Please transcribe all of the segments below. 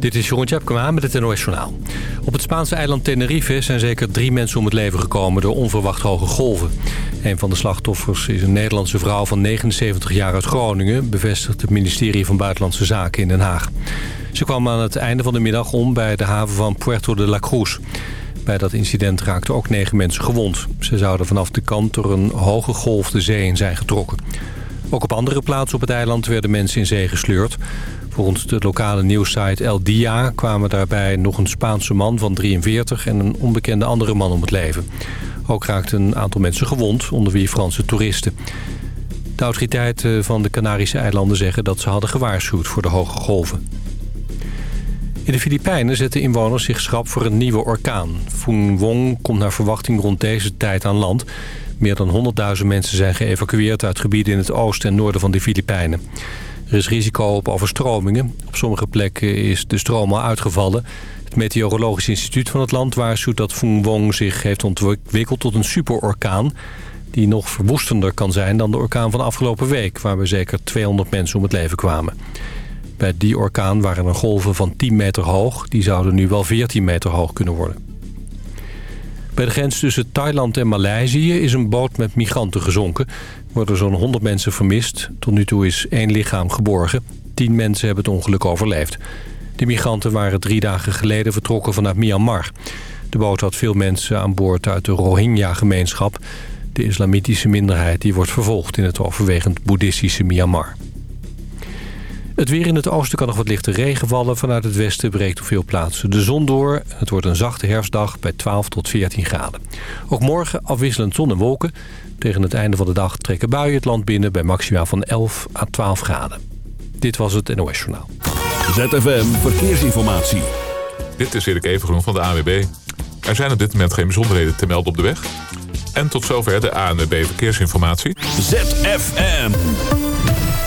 Dit is Jeroen Tjepkema met het NOS Journaal. Op het Spaanse eiland Tenerife zijn zeker drie mensen om het leven gekomen... door onverwacht hoge golven. Een van de slachtoffers is een Nederlandse vrouw van 79 jaar uit Groningen... bevestigt het ministerie van Buitenlandse Zaken in Den Haag. Ze kwam aan het einde van de middag om bij de haven van Puerto de la Cruz. Bij dat incident raakten ook negen mensen gewond. Ze zouden vanaf de kant door een hoge golf de zee in zijn getrokken. Ook op andere plaatsen op het eiland werden mensen in zee gesleurd. Volgens de lokale nieuwssite El Dia kwamen daarbij nog een Spaanse man van 43 en een onbekende andere man om het leven. Ook raakten een aantal mensen gewond, onder wie Franse toeristen. De autoriteiten van de Canarische eilanden zeggen dat ze hadden gewaarschuwd voor de hoge golven. In de Filipijnen zetten inwoners zich schrap voor een nieuwe orkaan. Phoon Wong komt naar verwachting rond deze tijd aan land. Meer dan 100.000 mensen zijn geëvacueerd uit gebieden in het oosten en noorden van de Filipijnen. Er is risico op overstromingen. Op sommige plekken is de stroom al uitgevallen. Het Meteorologisch Instituut van het land waarschuwt dat Phoong Wong zich heeft ontwikkeld tot een superorkaan... die nog verwoestender kan zijn dan de orkaan van afgelopen week... waarbij zeker 200 mensen om het leven kwamen. Bij die orkaan waren er golven van 10 meter hoog. Die zouden nu wel 14 meter hoog kunnen worden. Bij de grens tussen Thailand en Maleisië is een boot met migranten gezonken. Er worden zo'n 100 mensen vermist. Tot nu toe is één lichaam geborgen. 10 mensen hebben het ongeluk overleefd. De migranten waren drie dagen geleden vertrokken vanuit Myanmar. De boot had veel mensen aan boord uit de Rohingya-gemeenschap. De islamitische minderheid die wordt vervolgd in het overwegend boeddhistische Myanmar. Het weer in het oosten kan nog wat lichte regen vallen. Vanuit het westen breekt op veel plaatsen de zon door. Het wordt een zachte herfstdag bij 12 tot 14 graden. Ook morgen afwisselend zon en wolken. Tegen het einde van de dag trekken buien het land binnen... bij maximaal van 11 à 12 graden. Dit was het NOS Journaal. ZFM Verkeersinformatie. Dit is Erik Evengroen van de ANWB. Er zijn op dit moment geen bijzonderheden te melden op de weg. En tot zover de ANWB Verkeersinformatie. ZFM.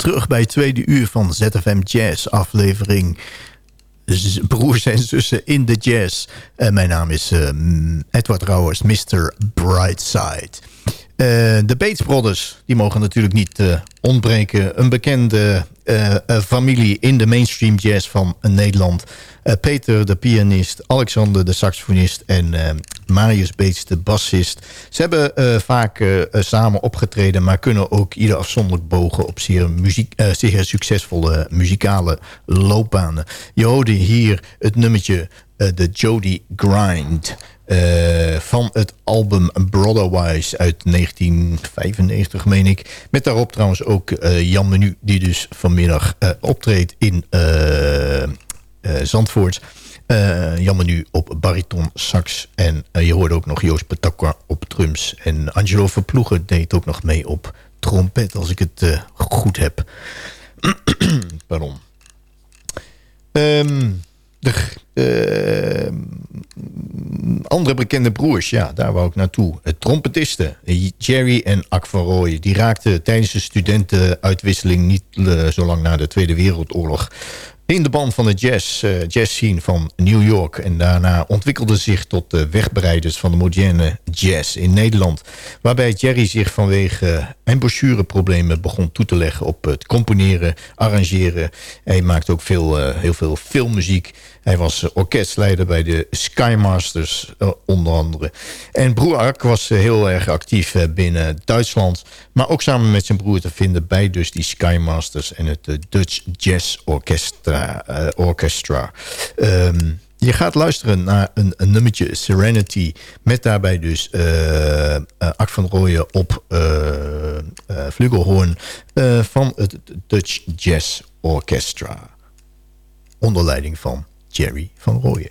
Terug bij het tweede uur van ZFM Jazz aflevering broers en zussen in de jazz. Mijn naam is uh, Edward Rauwers, Mr. Brightside. De Bates Brothers, die mogen natuurlijk niet ontbreken. Een bekende familie in de mainstream jazz van Nederland. Peter, de pianist, Alexander, de saxofonist en Marius Bates, de bassist. Ze hebben vaak samen opgetreden, maar kunnen ook ieder afzonderlijk bogen op zeer, muziek, zeer succesvolle muzikale loopbanen. Je hoorde hier het nummertje de Jody Grind. Uh, van het album Brotherwise uit 1995, meen ik. Met daarop trouwens ook uh, Jan Menu, die dus vanmiddag uh, optreedt in Zandvoort. Jan Menu op bariton sax. En je hoorde ook nog Joost Petacqua op drums. En Angelo Verploegen deed ook nog mee op trompet, als ik het goed heb. Pardon. Um, de uh, andere bekende broers, ja, daar wou ik naartoe. Trompetisten, Jerry en Ak van Rooyen... die raakten tijdens de studentenuitwisseling... niet uh, zo lang na de Tweede Wereldoorlog in de band van de jazz, uh, jazz scene van New York. En daarna ontwikkelde zich tot de wegbereiders van de moderne jazz in Nederland. Waarbij Jerry zich vanwege embouchureproblemen begon toe te leggen op het componeren, arrangeren. Hij maakte ook veel, uh, heel veel filmmuziek. Hij was orkestleider bij de Skymasters uh, onder andere. En broer Ark was heel erg actief binnen Duitsland. Maar ook samen met zijn broer te vinden bij dus die Skymasters en het Dutch Jazz Orchestra. Uh. Um, je gaat luisteren naar een, een, nummertje Serenity... met daarbij dus uh, uh, Ak van Rooyen op vlugelhoorn... van het Dutch Jazz Orchestra. Onder leiding van Jerry van Rooyen.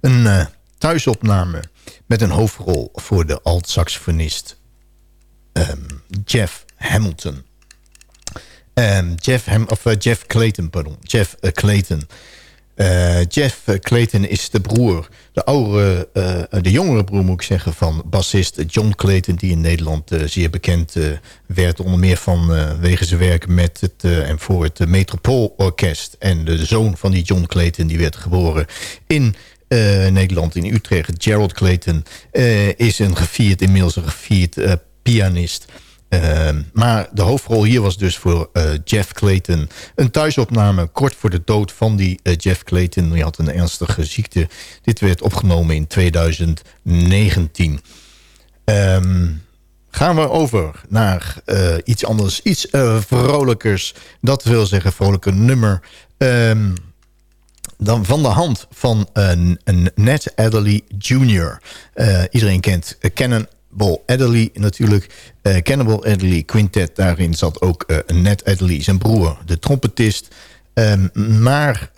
Een uh, thuisopname met een hoofdrol voor de alt-saxofonist um, Jeff Hamilton. Um, Jeff, Ham of, uh, Jeff Clayton, pardon. Jeff uh, Clayton. Jeff Clayton is de broer, de oudere, uh, de jongere broer moet ik zeggen... van bassist John Clayton, die in Nederland zeer bekend werd... onder meer vanwege zijn werk met het, en voor het Metropoolorkest. En de zoon van die John Clayton, die werd geboren in Nederland, in Utrecht. Gerald Clayton is een gevierd, inmiddels een gevierd pianist... Ehm, maar de hoofdrol hier was dus voor Jeff Clayton. Een thuisopname kort voor de dood van die Jeff Clayton. Hij had een ernstige ziekte. Dit werd opgenomen in 2019. Um, ehm, gaan we over naar iets anders. Iets vrolijkers. Dat wil zeggen vrolijker nummer. Um, dan van de hand van een, een Ned Adderley Jr. iedereen kent Canon Cannibal Adderley natuurlijk. Uh, Cannibal Adderley Quintet, daarin zat ook Ned Adderley, zijn broer, de trompetist. Um, maar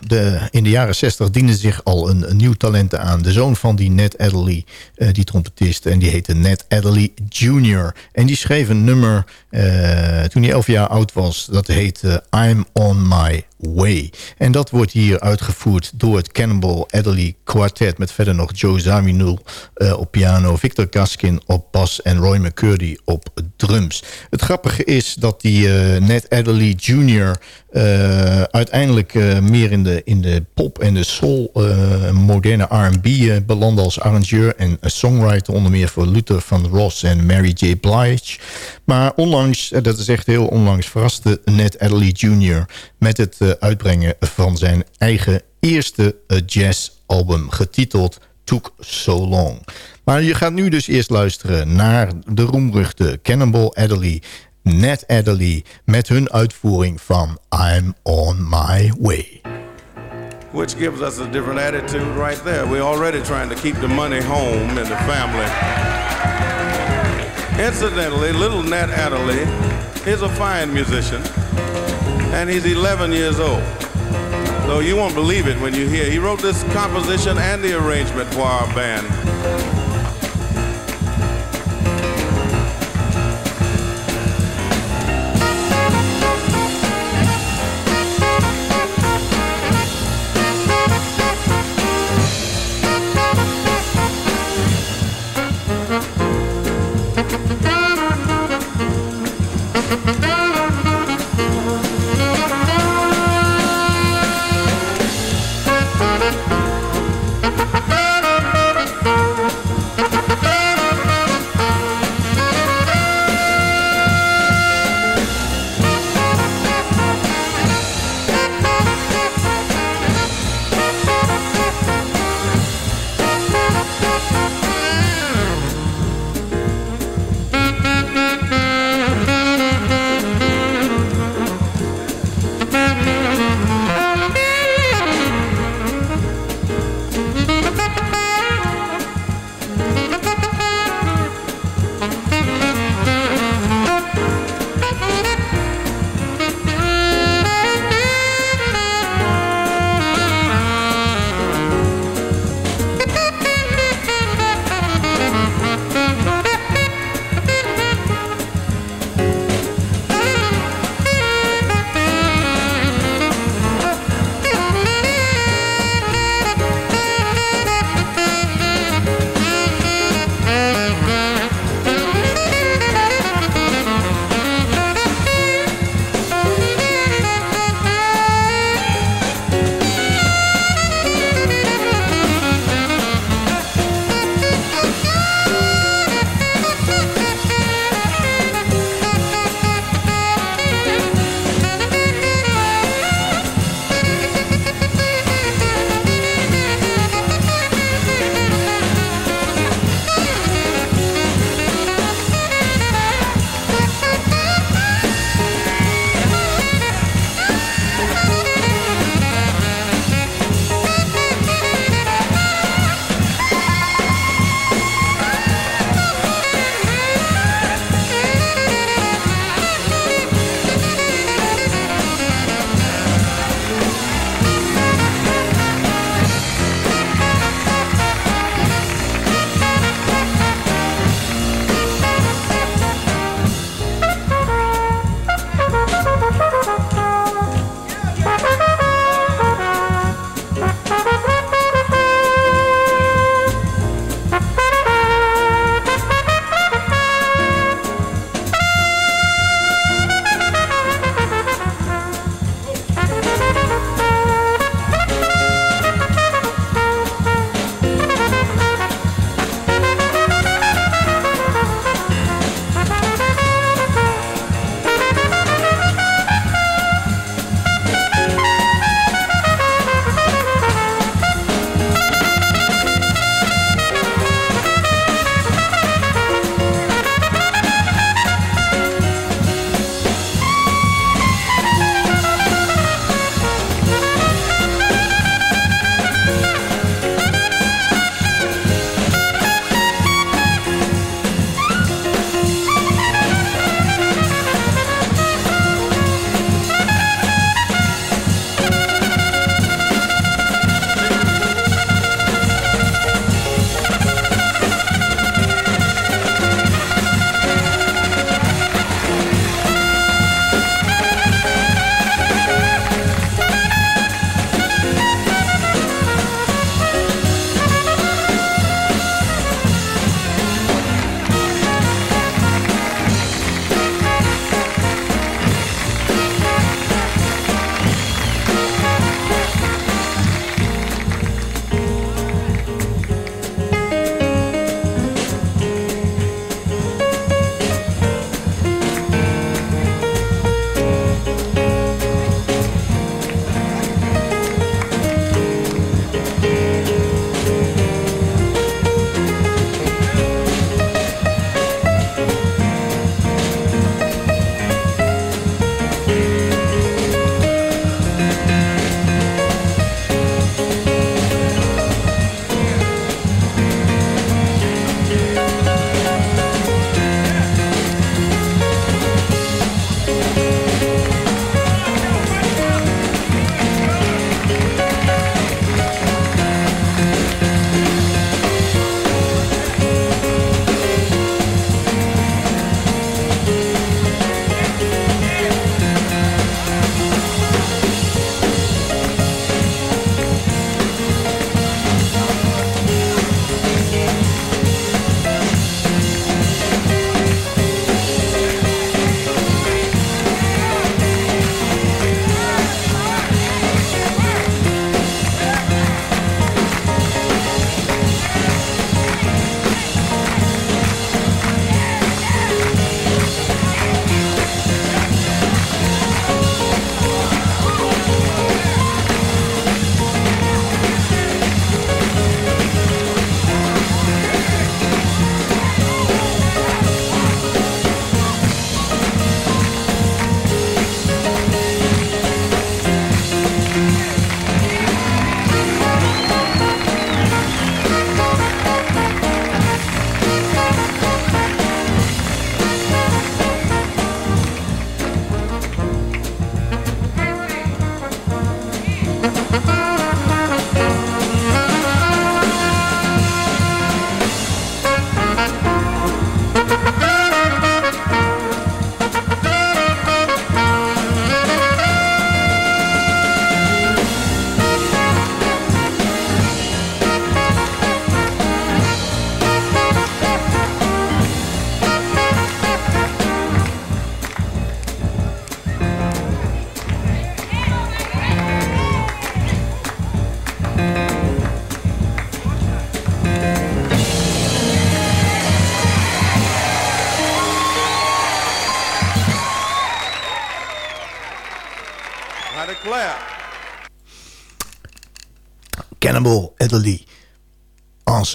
de, in de jaren 60 diende zich al een, nieuw talent aan. De zoon van die Ned Adderley, die trompetist. En die heette Ned Adderley Jr. En die schreef een nummer toen hij 11 jaar oud was. Dat heette I'm on my way. En dat wordt hier uitgevoerd door het Cannibal Adderley Quartet... met verder nog Joe Zawinul uh, op piano... Victor Gaskin op bas en Roy McCurdy op drums. Het grappige is dat die uh, Ned Adderley Jr... Uh, uiteindelijk meer in de, in de pop en de soul... moderne R&B belandde als arrangeur en songwriter... onder meer voor Luther van Ross en Mary J. Blige... Maar onlangs, eh, dat is echt heel onlangs, verraste Ned Adderley Jr. met het uh, uitbrengen van zijn eigen eerste uh, jazzalbum, getiteld Took So Long. Maar je gaat nu dus eerst luisteren naar de roemruchte Cannonball Adderley, Ned Adderley, met hun uitvoering van I'm On My Way. Which gives us a different attitude right there. We're already trying to keep the money home and the family. Incidentally, little Nat Adderley is a fine musician, and he's 11 years old. So you won't believe it when you hear. He wrote this composition and the arrangement for our band.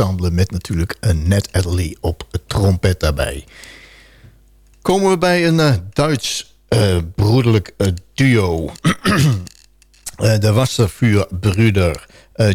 Met natuurlijk een Ned Adderley op trompet daarbij. Komen we bij een uh, Duits uh, broederlijk uh, duo. de Wasservuurbruder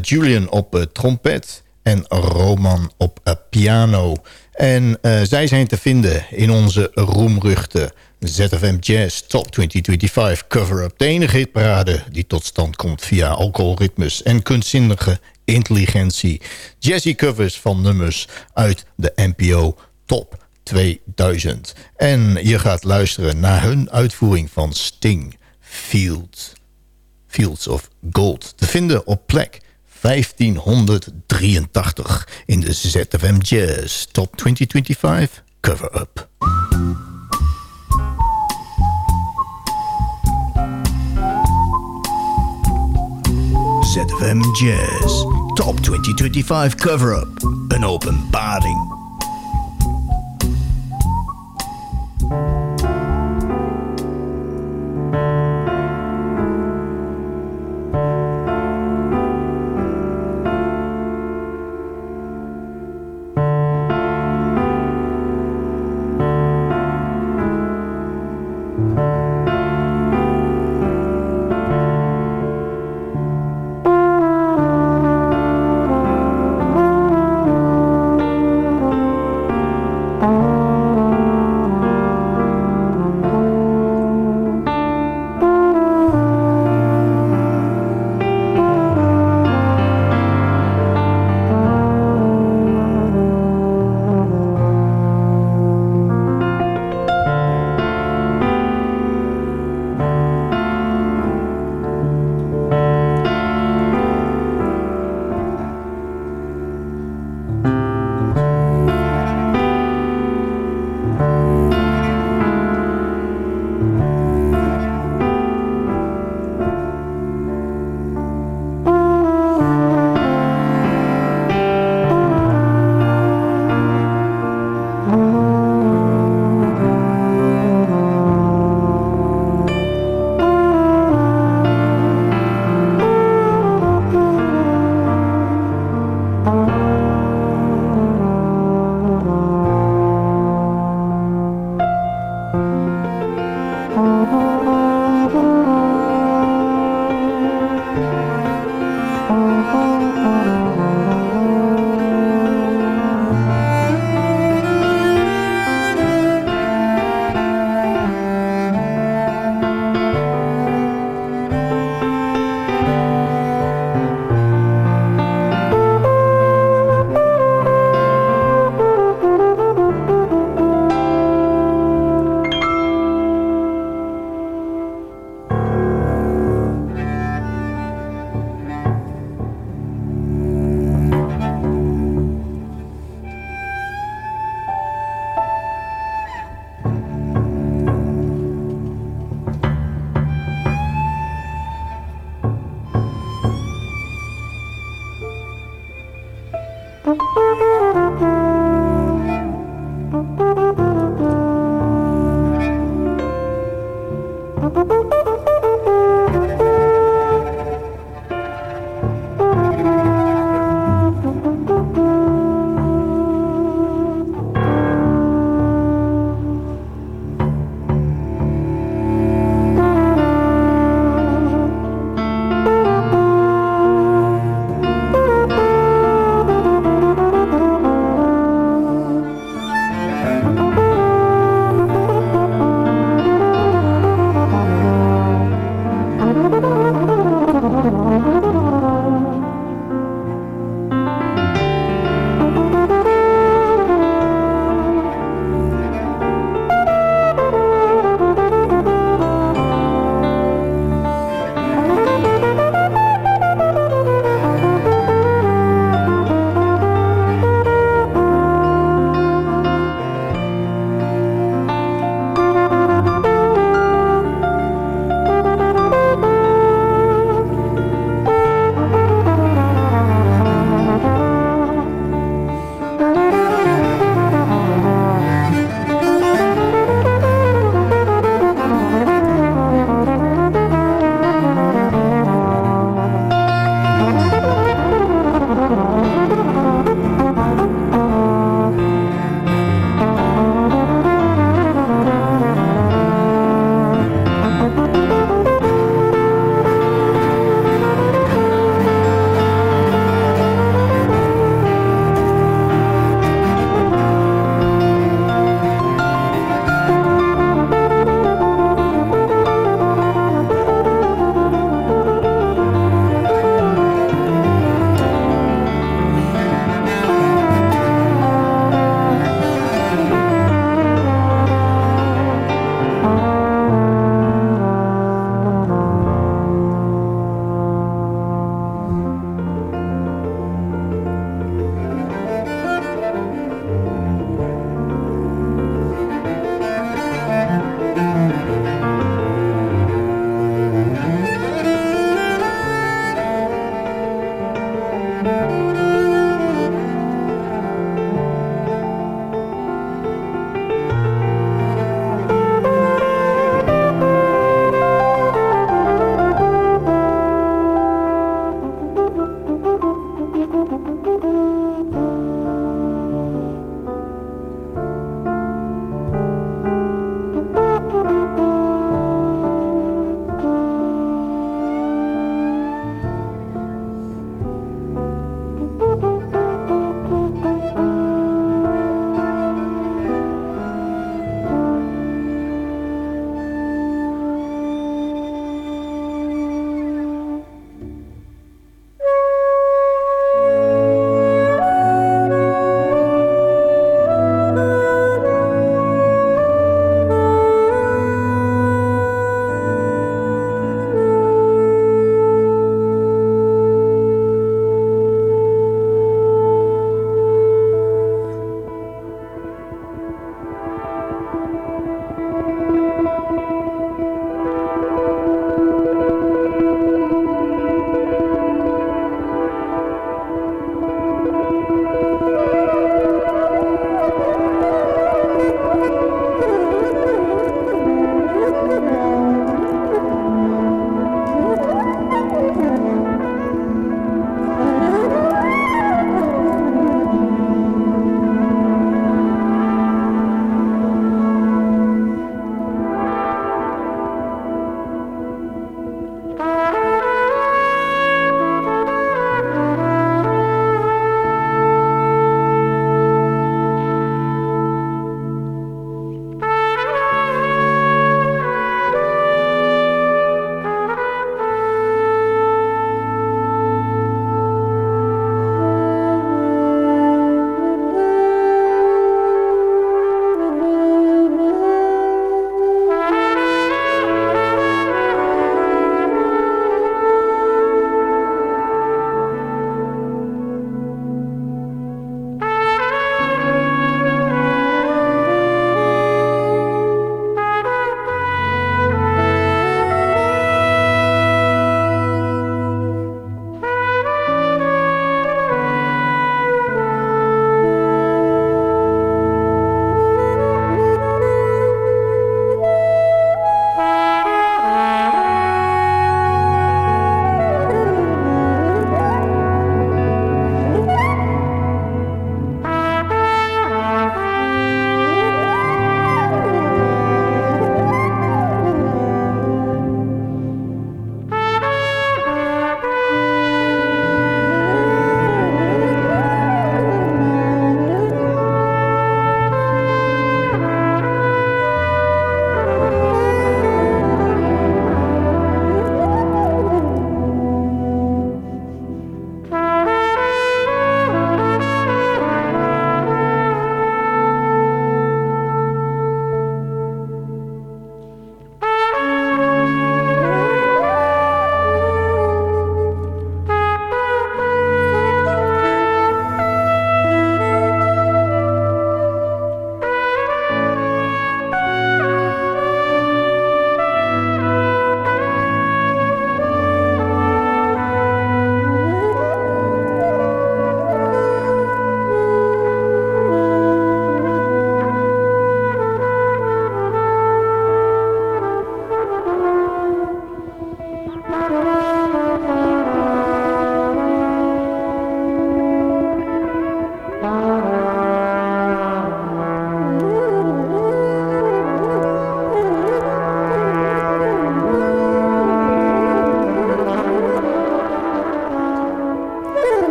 Julian op trompet en Roman op piano. En zij zijn te vinden in onze roemruchte ZFM Jazz Top 2025 cover-up. De enige hitparade die tot stand komt via alcoholritmes en kunstzinnige intelligentie. Jazzy covers van nummers uit de NPO Top 2000. En je gaat luisteren naar hun uitvoering van Sting Fields. Fields of Gold. Te vinden op plek 1583 in de ZFM Jazz Top 2025 cover-up. ZFM Jazz Top 2025 cover-up. Een openbaring.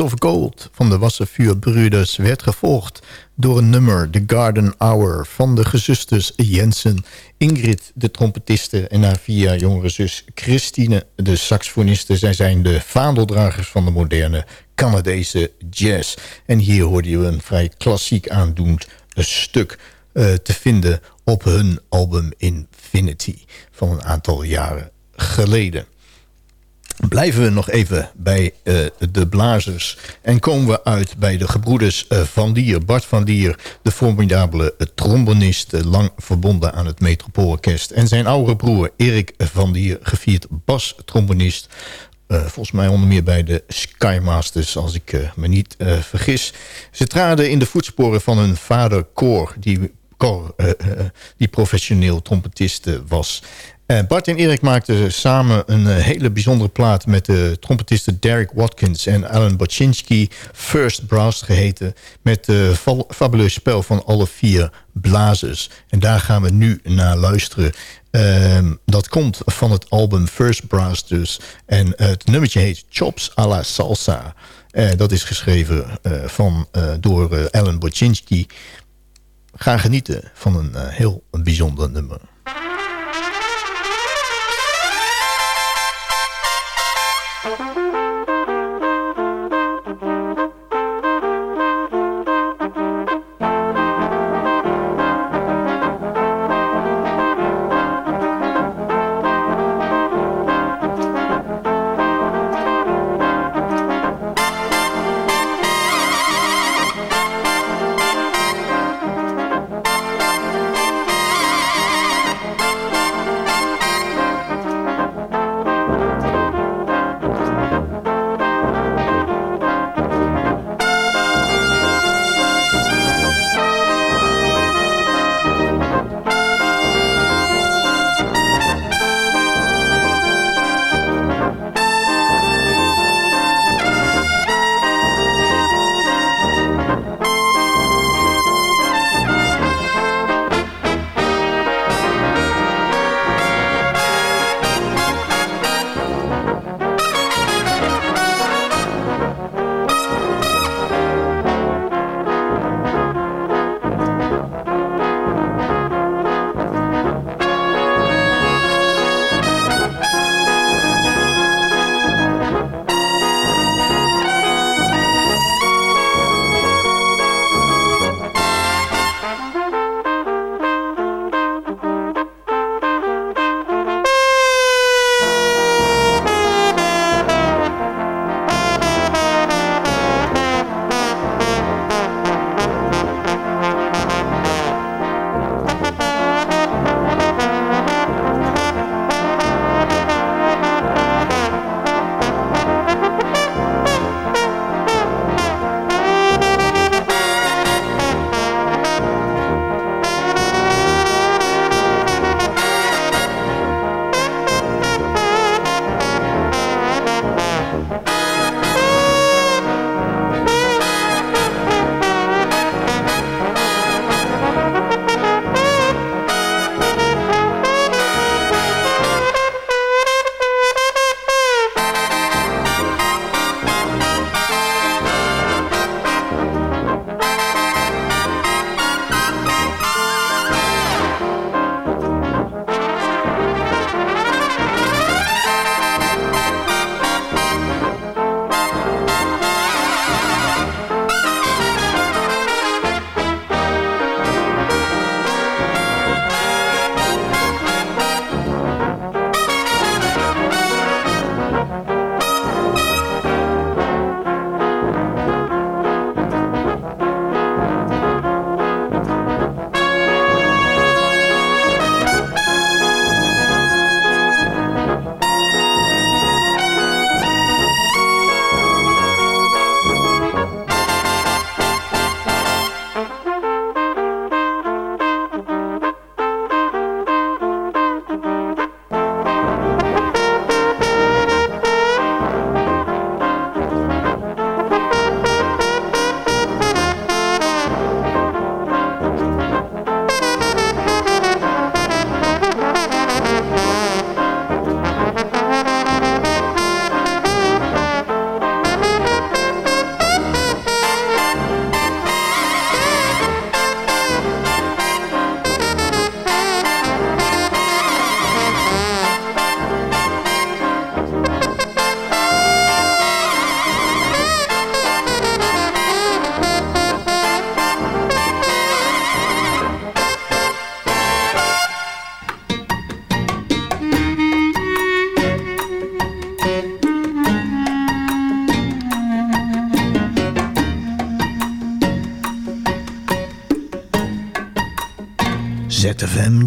Of Gold van de Wasservuurbroeders werd gevolgd door een nummer, The Garden Hour, van de gezusters Jensen. Ingrid, de trompetiste, en haar vier jongere zus Christine, de saxofoniste. Zij zijn de vaandeldragers van de moderne Canadese jazz. En hier hoorde je een vrij klassiek aandoend stuk uh, te vinden op hun album Infinity van een aantal jaren geleden blijven we nog even bij uh, de blazers. En komen we uit bij de gebroeders uh, Van Dier. Bart Van Dier, de formidabele uh, trombonist... lang verbonden aan het Metropoolorkest. En zijn oudere broer Erik Van Dier, gevierd bas-trombonist... volgens mij onder meer bij de Skymasters, als ik me niet vergis. Ze traden in de voetsporen van hun vader Cor... die Cor, die professioneel trompetist was. Uh, Bart en Erik maakten samen een uh, hele bijzondere plaat... met de trompetisten Derek Watkins en Alan Boczynski... First Brass geheten... met het uh, fabuleus spel van alle vier blazers. En daar gaan we nu naar luisteren. Ehm, dat komt van het album First Brass dus. En het nummertje heet Chops a la Salsa. dat is geschreven van, door Alan Boczynski. Ga genieten van een heel bijzonder nummer.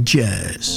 ZFM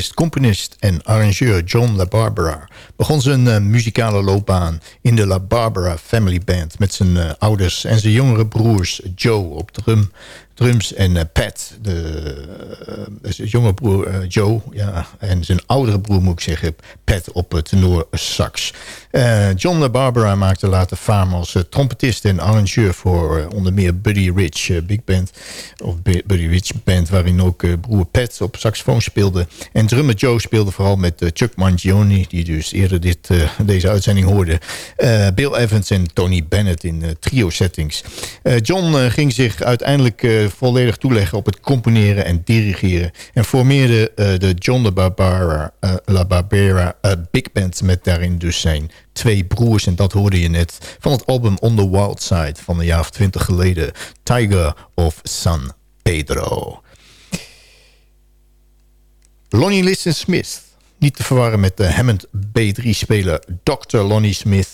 Componist en arrangeur John LaBarbera... begon zijn uh, muzikale loopbaan in de LaBarbera Family Band... met zijn uh, ouders en zijn jongere broers Joe op drum... drums. En Pat, de, zijn jonge broer Joe. Ja, en zijn oudere broer moet ik zeggen, Op tenor sax. John Barbara maakte later faam als trompetist en arrangeur voor onder meer Buddy Rich Big Band. Of Buddy Rich Band, waarin ook broer Pat op saxofoon speelde. En drummer Joe speelde vooral met Chuck Mangione, die dus eerder dit, deze uitzending hoorde. Bill Evans en Tony Bennett in trio settings. John ging zich uiteindelijk volledig toeleggen op het componeren en dirigeren. En formeerde de John de Barbara, La Barbera Big Band met daarin dus zijn twee broers. En dat hoorde je net van het album On the Wild Side van een jaar of twintig geleden. Tiger of San Pedro. Lonnie Listen Smith. Niet te verwarren met de Hammond B3-speler Dr. Lonnie Smith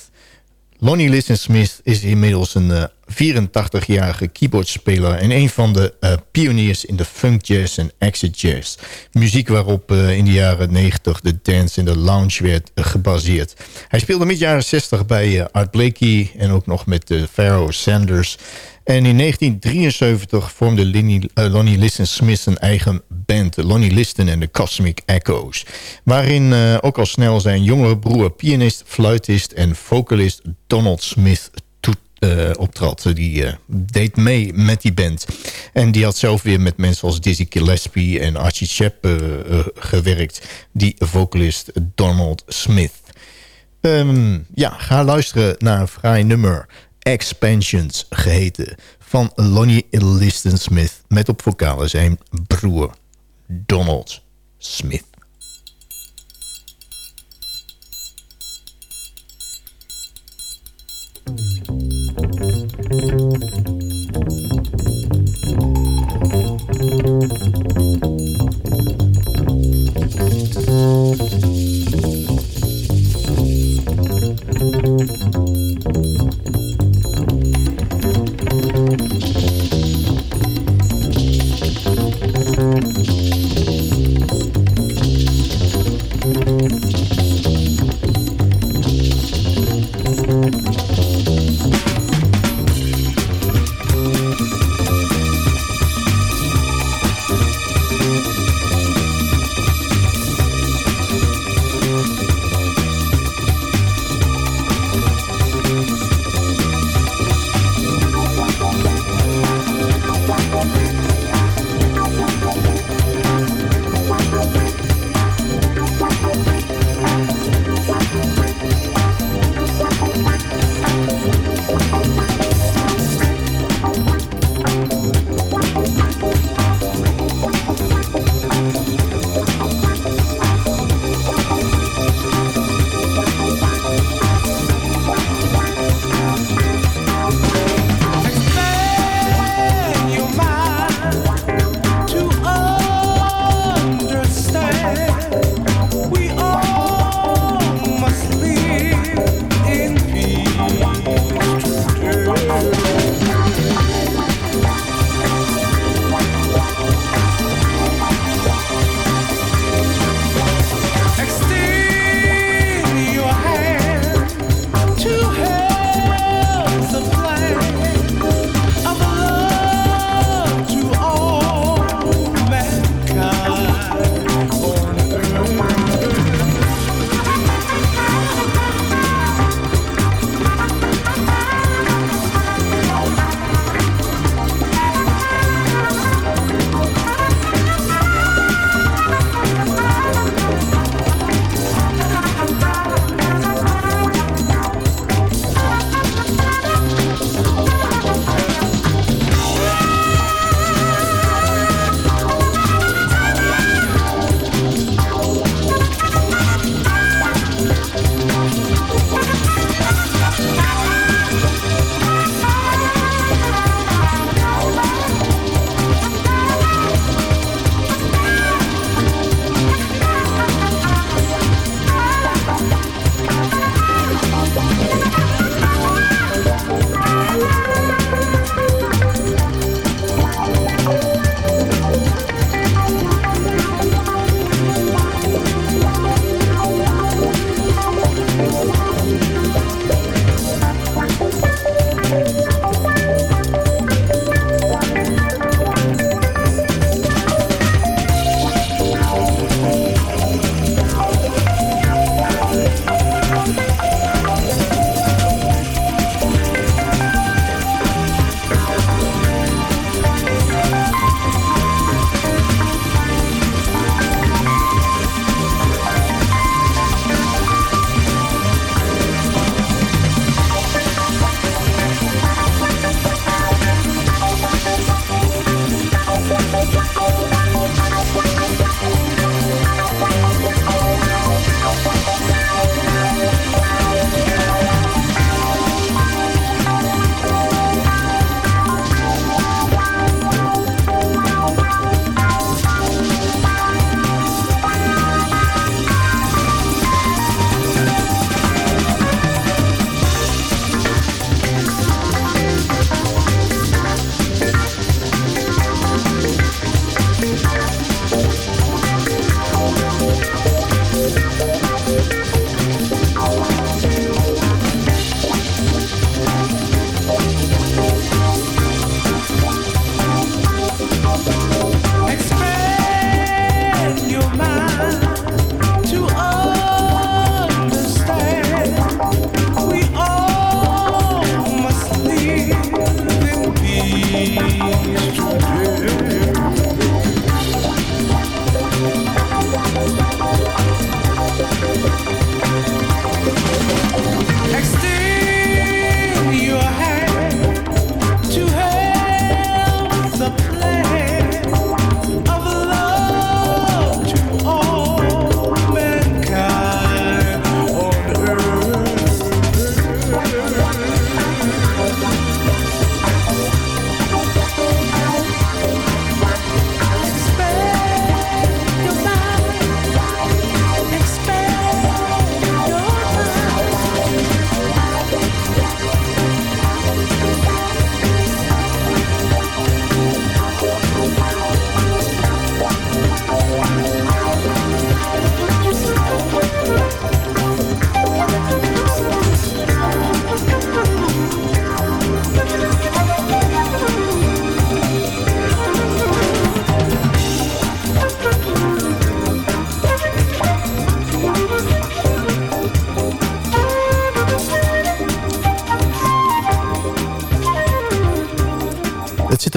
Lonnie Listen Smith is inmiddels een 84-jarige eh, keyboardspeler... en een van de uh, pioniers in de funk jazz en acid jazz. Muziek waarop uh, in de jaren 90 de dance en de lounge werd gebaseerd. Hij speelde mid jaren 60 bij Art Blakey en ook nog met de Pharaoh Sanders... En in 1973 vormde Lonnie, uh, Lonnie Liston Smith een eigen band, Lonnie Liston en de Cosmic Echoes. Waarin uh, ook al snel zijn jongere broer, pianist, fluitist en vocalist Donald Smith uh, optrad. Die deed mee met die band. En die had zelf weer met mensen als Dizzy Gillespie en Archie Shepp gewerkt. Die vocalist Donald Smith. Um, ja, ga luisteren naar een fraai nummer. Expansions geheten. Van Lonnie Liston Smith. Met op vocalen zijn broer Donald Smith.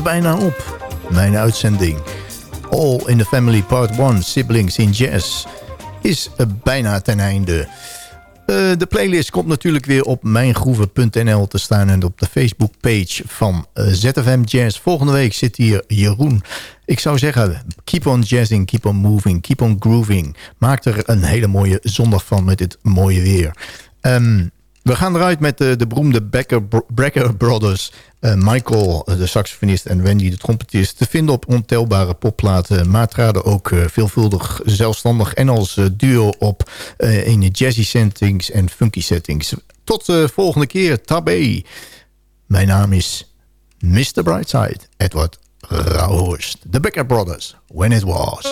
Bijna op. Mijn uitzending. All in the Family Part 1, Siblings in Jazz, is bijna ten einde. Uh, de playlist komt natuurlijk weer op mijngroeven.nl te staan... en op de Facebook-page van uh, ZFM Jazz. Volgende week zit hier Jeroen. Ik zou zeggen, keep on jazzing, keep on moving, keep on grooving. Maak er een hele mooie zondag van met dit mooie weer. Um, we gaan eruit met de, de beroemde Brecker Brothers. Uh, Michael, de saxofonist, en Wendy, de trompetist... te vinden op ontelbare popplaten. Maar traden ook veelvuldig zelfstandig en als duo op... in jazzy settings en funky settings. Tot de volgende keer. Tabé. Mijn naam is Mr. Brightside, Edward Rauhorst. The Becker Brothers, When It Was.